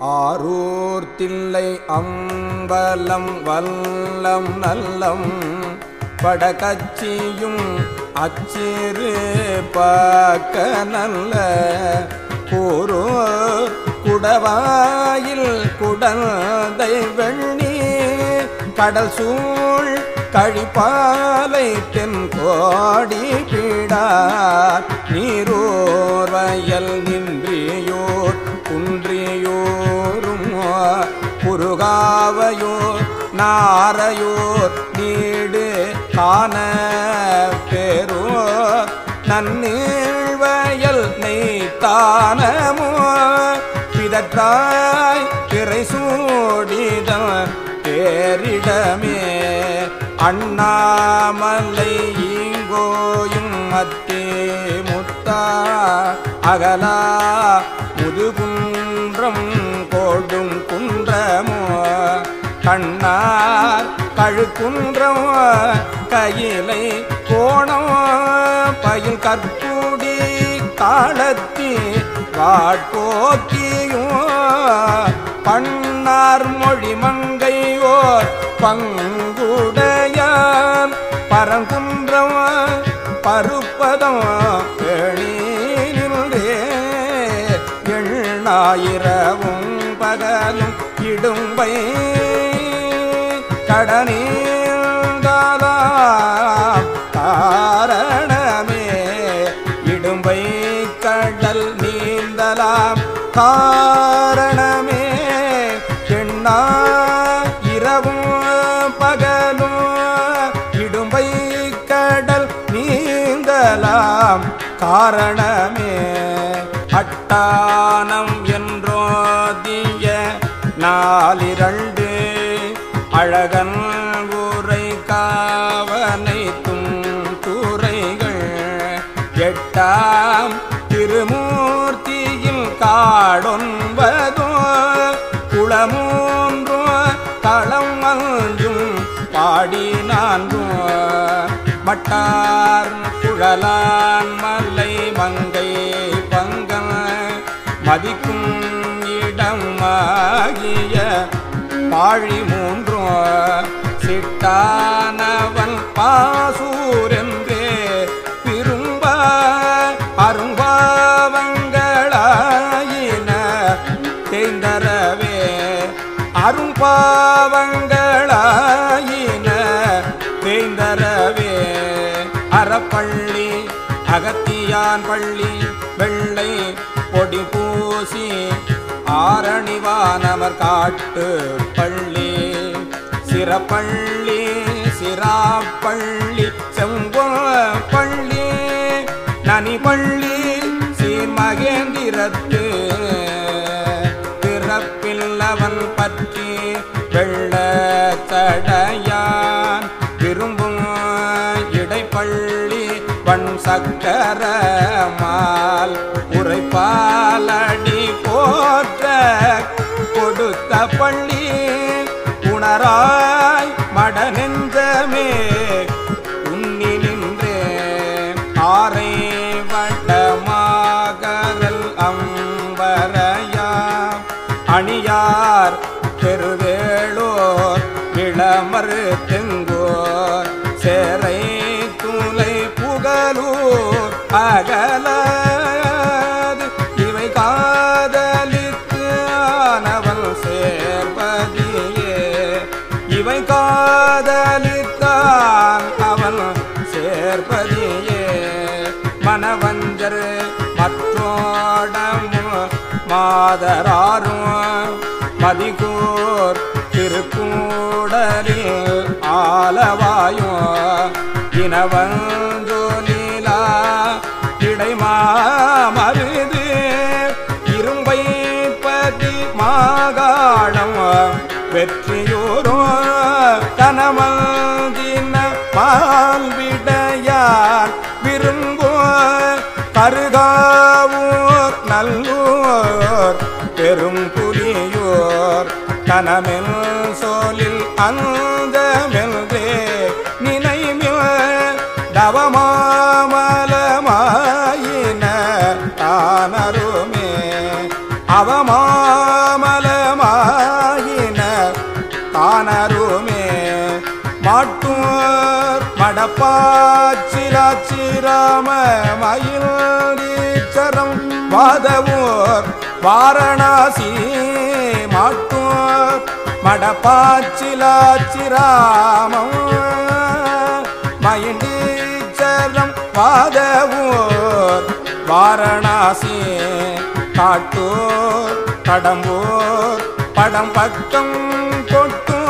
ஆரூர் தில்லை அம்பலம் வல்லம் நல்லம் படகச்சியும் அச்சிறு பாக்க நல்ல கூரூர் குடவாயில் குடந்தை வெண்ணி கடல் சூழ் கழிப்பாலை தென் கோடி பீடார் நீரூர் வயல் நின்றியோர் குன்றியோரும் குறுகாவையோர் நாரையோர் நீடு காண பெரோ நன்னீழ்வயல் நெய்த்தானமோ பிதற்றாய் பிறை சூடிதம் பேரிடமே. அண்ணாமலை இங்கோயும் மத்தே முத்தா அகலா முதுகுன்றம் கோடும் குன்றமோ கண்ணார் கழுக்குன்றம் கையிலை கோணம் பயில் கற்பூடி காலத்தி வாட்போக்கியும் பண்ணார் மொழி மங்கையோர் பங்குடைய பரங்குன்றம் பருப்பதம் எண்ணாயிரவும் பகலும் இடும்பை கடனீந்தாலாம் காரணமே இடும்பை கடல் நீந்தலாம். காரணமே எண்ணா இரவும் பகலும் இடும்பை கடல் நீந்தலாம். காரணமே அட்டானம் என்றோதிய நாலிரண்டு அழகன் ஊரை காவனைத்தும் கூரைகள் எட்டாம் திருமூர்த்தியில் காடொன்பதோ குளமூன்றோ களம் அஞ்சும் பாடி நான்கோ மட்டார் குழலா பாழி மூன்றும் சிட்டானவன் பாசூரென்றே விரும்ப அரும்பாவங்களாயின. தேய்ந்தரவே அரும்பாவங்களாயின. தேய்ந்தரவே அறப்பள்ளி அகத்தியான் பள்ளி வெள்ளை பொடி பூசி ஆரணிவானவர் காட்டு பள்ளி சிறப்பள்ளி சிராப்பள்ளி செம்பொ பள்ளி நனி சீர்மகேந்திரத்து. பிறப்பில்லவன் பற்றி வெள்ள தடையான் விரும்பும் இடைப்பள்ளி வன் சக்கரமால் உரைப்பாளர் உணராய் மட நெஞ்சமே உன்னி நின்றே ஆரை வட்டமாகரல் அம்பரையா. அணியார் பெருவேளோர் இளமறு தெங்கோர் சேரை துளை புகலூர் அகலா மாதராரும் மதிகூர் திருக்கூடலில் ஆலவாயும். இனவந்து நீலா இடைமாமருது இரும்பை பதி மாகாணம். வெற்றியூரும் கனமந்தின அந்த மெல்கே நினைமில் தவமாமலமாயின தானருமே. அவமாமலமாயின தானருமே. மாட்டும் மடப்பாச்சிராச்சிராம மயில் நீச்சரம் வாதவூர் வாரணாசி மாட்டும் மடப்பாச்சிலாச்சிராமம். மயிலீச்சரம் வாதவூர் வாரணாசி காட்டூர் கடம்பூர் படம் பக்கம் கொட்டும்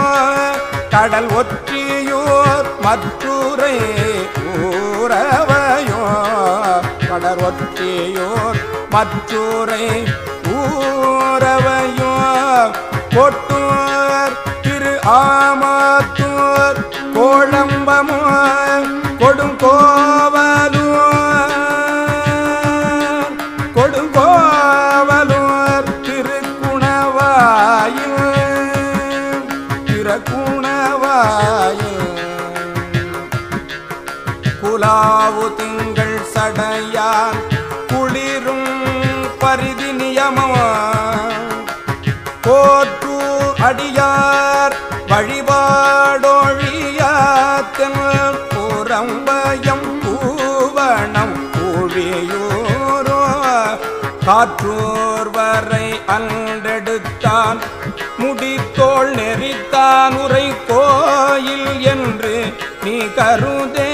கடல் ஒற்றியூர் மற்றூரை ஊரவையோ கடல் ஒற்றியூர் மற்றூரை ஊரவையோ கோட்டுவார் திரு ஆமாத்தூர் கோழம்பமோ கொடுங்கோவலூர் காற்றூர் வரை அன்றெடுத்தான். முடித்தோள் நெறித்தான் உரை கோயில் என்று நீ கருதே.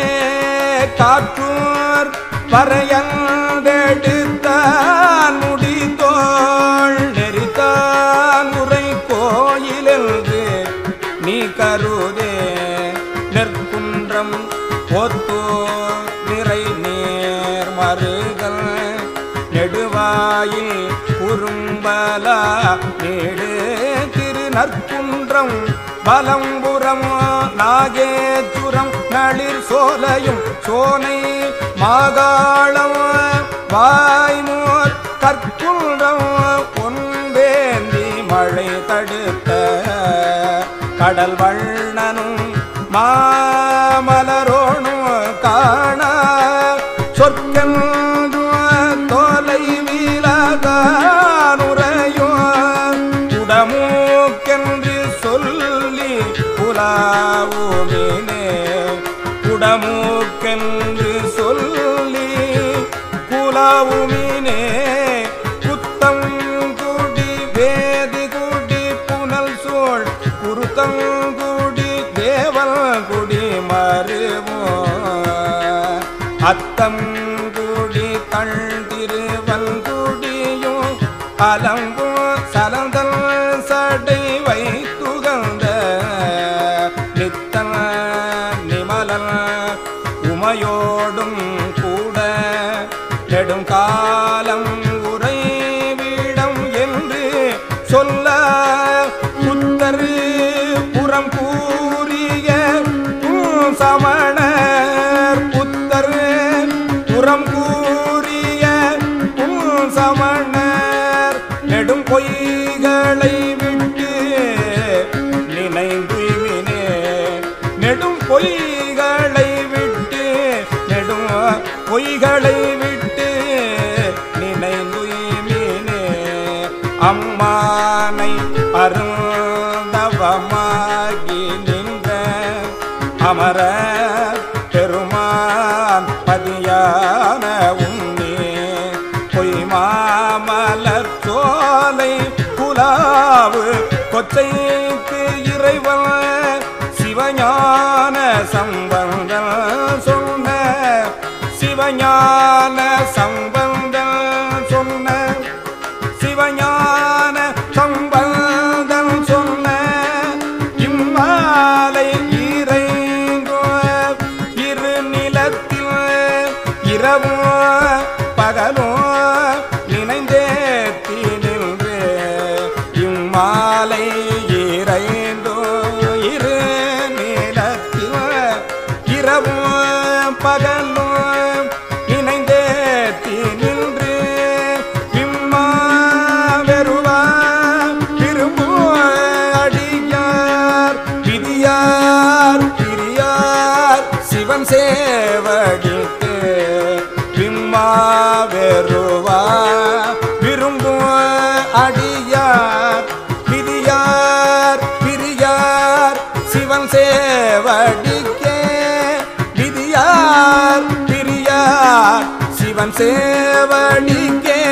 காற்றூர் வரையந்தெடுத்தான் முடித்தோள் நெறித்தான் உரை கோயில் என்று நீ கருதே. நெற்குன்றம் ஒத்தோ நிறை நேர் மருகல் வாயில் குறும்பலா நேடு திருநற்குன்றம் பலம்புறம் நாகேச்சுரம் நளிர் சோலையும் சோனை மாகாளம் வாய்மு போல் குருத்தங்குடி தேவல் குடி மருவோ அத்தம் குடி தள் திருவங்குடியோ அலங்கோ சலந்தல் சடை வைத்துகந்த நித்தன நிமலன் உமையோடும் கூட நெடுங்காலம் பொய்களை விட்டு நினைந்துவினே நெடும் பொய்களை விட்டு நெடும் பொய்களை விட்டு நினைந்துயினே அம்மானை அருள் தத்தைக்கு இறைவன் சிவஞான சம்பந்தன் சொன்ன சிவஞான சம்பந்தன் சொன்ன சிவஞான சம்பந்தன் சொன்ன இம்மாலை இறைங்கோ இரு நிலத்தில் இரவும் சிவன் சேவடிக்கே. விதியார் பிரியார் சிவன் சேவடிக்கே.